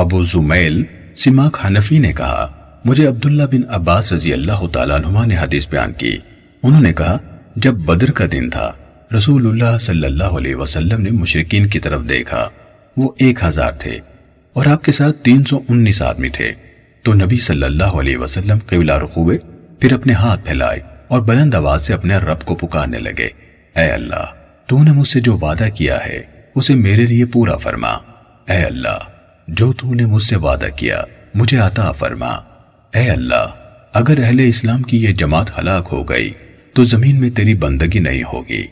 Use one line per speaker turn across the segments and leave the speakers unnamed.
ابو زمیل سماک حنفی نے کہا، مجھے عبداللہ بن عباس رضی اللہ تعالیٰ عنہ نے حدیث بیان کی۔ انہوں نے کہا، جب بدر کا دن تھا رسول اللہ صلی اللہ علیہ وسلم نے مشرقین کی طرف دیکھا۔ وہ ایک ہزار تھے اور آپ کے ساتھ تین سو انیس آدمی تھے۔ تو نبی صلی اللہ علیہ وسلم قبلہ رخوے پھر اپنے ہاتھ پھیلائے اور بلند آواز سے اپنے رب کو پکارنے لگے۔ اے اللہ، تو نے مجھ سے جو وعدہ کیا ہے، اسے میرے لیے پورا فرما۔ اے اللہ جو تو نے مجھ سے وعدہ کیا، مجھے عطا فرما۔ اے اللہ، اگر اہل اسلام کی یہ جماعت ہلاک ہو گئی، تو زمین میں تیری بندگی نہیں ہوگی۔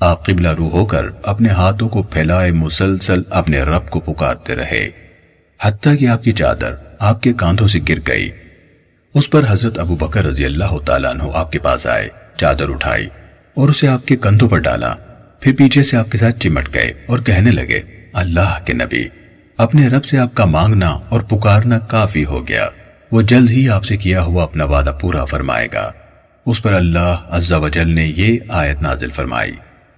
آپ قبلہ رو ہو کر اپنے ہاتھوں کو پھیلائے مسلسل اپنے رب کو پکارتے رہے۔ حتیٰ کہ آپ کی چادر آپ کے کاندھوں سے گر گئی۔ اس پر حضرت ابو بکر رضی اللہ تعالیٰ عنہ آپ کے پاس آئے، چادر اٹھائی اور اسے آپ کے کندھوں پر ڈالا۔ پھر پیچھے سے آپ کے ساتھ چمٹ گئے اور کہنے لگے، اللہ کے نبی۔ اپنے رب سے آپ کا مانگنا اور پکارنا کافی ہو گیا۔ وہ جلد ہی آپ سے کیا ہوا اپنا وعدہ پورا فرمائے گا۔ اس پر اللہ عز و جل نے یہ آیت نازل فرمائی۔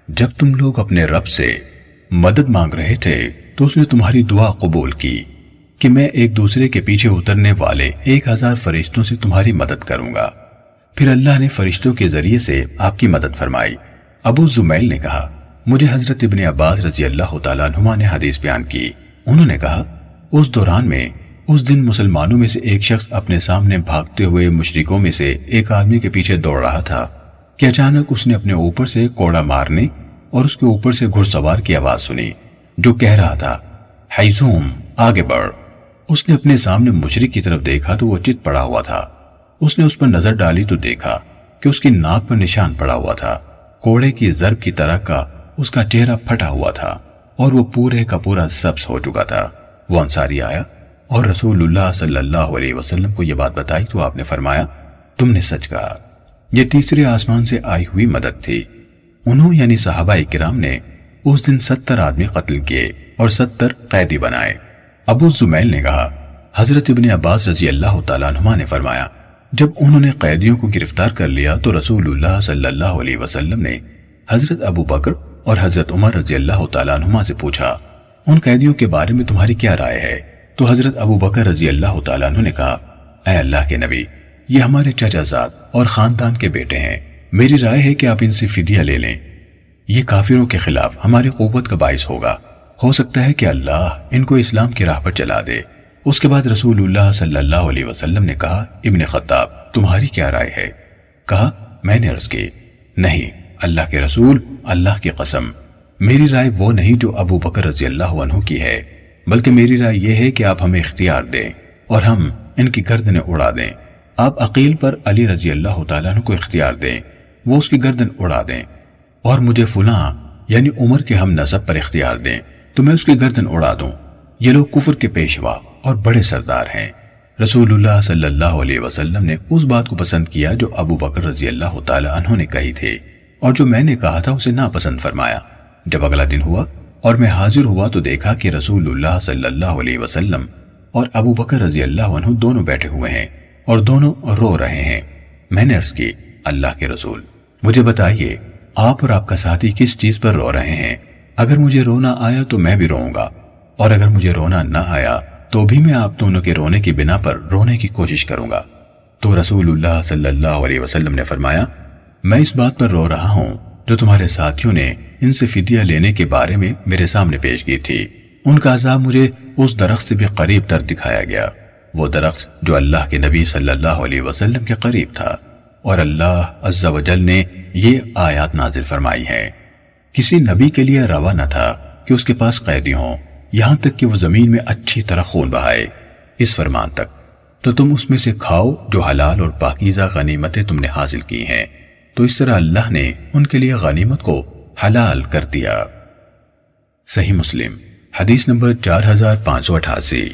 جب تم لوگ اپنے رب سے مدد مانگ رہے تھے، تو اس نے تمہاری دعا قبول کی کہ میں ایک دوسرے کے پیچھے اترنے والے ایک ہزار فرشتوں سے تمہاری مدد کروں گا۔ پھر اللہ نے فرشتوں کے ذریعے سے آپ کی مدد فرمائی۔ ابو زمیل نے کہا، مجھے حضرت ابن عباس رضی اللہ تعالیٰ عنہ نے حدیث بیان کی۔ انہوں نے کہا، اس دوران میں اس دن مسلمانوں میں سے ایک شخص اپنے سامنے بھاگتے ہوئے مشرکوں میں سے ایک آدمی کے پیچھے دوڑ رہا تھا۔ کہ اچانک اس نے اپنے اوپر سے کوڑا مارنے اور اس کے اوپر سے گھڑ سوار کی آواز سنی، جو کہہ رہا تھا، حیزوم، آگے بڑھ۔ اس نے اپنے سامنے مشرق کی طرف دیکھا تو وہ چت پڑا ہوا تھا۔ اس نے اس پر نظر ڈالی تو دیکھا کہ اس کی ناک پر نشان پڑا ہوا تھا۔ کوڑے کی ضرب کی طرح کا اس کا چہرہ پھٹا ہوا تھا۔ اور وہ پورے کا پورا سبز ہو چکا تھا۔ وہ انصاری آیا اور رسول اللہ صلی اللہ علیہ وسلم کو یہ بات بتائی تو آپ نے فرمایا، تم نے سچ کہا۔ یہ تیسرے آسمان سے آئی ہوئی مدد تھی۔ انہوں یعنی صحابہ کرام نے اس دن ستر آدمی قتل کیے اور ستر قیدی بنائے۔ ابو زمیل نے کہا، حضرت ابن عباس رضی اللہ تعالیٰ عنہ نے فرمایا، جب انہوں نے قیدیوں کو گرفتار کر لیا تو رسول اللہ صلی اللہ علیہ وسلم نے حضرت ابو بکر اور حضرت عمر رضی اللہ تعالیٰ عنہ سے پوچھا، ان قیدیوں کے بارے میں تمہاری کیا رائے ہے؟ تو حضرت ابو بکر رضی اللہ تعالیٰ عنہ نے کہا، اے اللہ کے نبی، یہ ہمارے چچا زاد اور خاندان کے بیٹے ہیں۔ میری رائے ہے کہ آپ ان سے فدیہ لے لیں۔ یہ کافروں کے خلاف ہماری قوت کا باعث ہوگا۔ ہو سکتا ہے کہ اللہ ان کو اسلام کی راہ پر چلا دے۔ اس کے بعد رسول اللہ صلی اللہ علیہ وسلم نے کہا، ابن خطاب، تمہاری کیا رائے ہے؟ کہا، میں نے عرض کی، نہیں۔ اللہ کے رسول، اللہ کی قسم۔ میری رائے وہ نہیں جو ابو بکر رضی اللہ عنہ کی ہے، بلکہ میری رائے یہ ہے کہ آپ ہمیں اختیار دیں اور ہم ان کی گردنیں اڑا دیں۔ آپ عقیل پر علی رضی اللہ تعالیٰ عنہ کو اختیار دیں، وہ اس کی گردن اڑا دیں۔ اور مجھے فلاں یعنی عمر کے ہم نصب پر اختیار دیں، تو میں اس کی گردن اڑا دوں۔ یہ لوگ کفر کے پیشوا اور بڑے سردار ہیں۔ رسول اللہ صلی اللہ علیہ وسلم نے اس بات کو پسند کیا جو ابو بکر رضی اللہ تعالیٰ عنہ نے کہی تھی۔ اور جو میں نے کہا تھا اسے ناپسند فرمایا۔ جب اگلا دن ہوا اور میں حاضر ہوا تو دیکھا کہ رسول اللہ صلی اللہ علیہ وسلم اور ابو بکر رضی اللہ عنہ دونوں بیٹھے ہوئے ہیں اور دونوں رو رہے ہیں۔ میں نے عرض کی، اللہ کے رسول، مجھے بتائیے، آپ اور آپ کا ساتھی کس چیز پر رو رہے ہیں؟ اگر مجھے رونا آیا تو میں بھی روؤں گا، اور اگر مجھے رونا نہ آیا تو بھی میں آپ دونوں کے رونے کی بنا پر رونے کی کوشش کروں گا۔ تو رسول اللہ صلی اللہ علیہ وسلم نے فرمایا میں اس بات پر رو رہا ہوں جو تمہارے ساتھیوں نے ان سے فدیہ لینے کے بارے میں میرے سامنے پیش کی تھی۔ ان کا عذاب مجھے اس درخت سے بھی قریب تر دکھایا گیا۔ وہ درخت جو اللہ کے نبی صلی اللہ علیہ وسلم کے قریب تھا۔ اور اللہ عز و جل نے یہ آیات نازل فرمائی ہے کسی نبی کے لیے روا نہ تھا کہ اس کے پاس قیدی ہوں۔ یہاں تک کہ وہ زمین میں اچھی طرح خون بہائے۔ اس فرمان تک، تو تم اس میں سے کھاؤ جو حلال اور پاکیزہ غنیمتیں تم نے حاصل کی ہیں۔ تو اس طرح اللہ نے ان کے لیے غنیمت کو حلال کر دیا۔ صحیح مسلم، حدیث نمبر چار ہزار پانچ سو اٹھاسی۔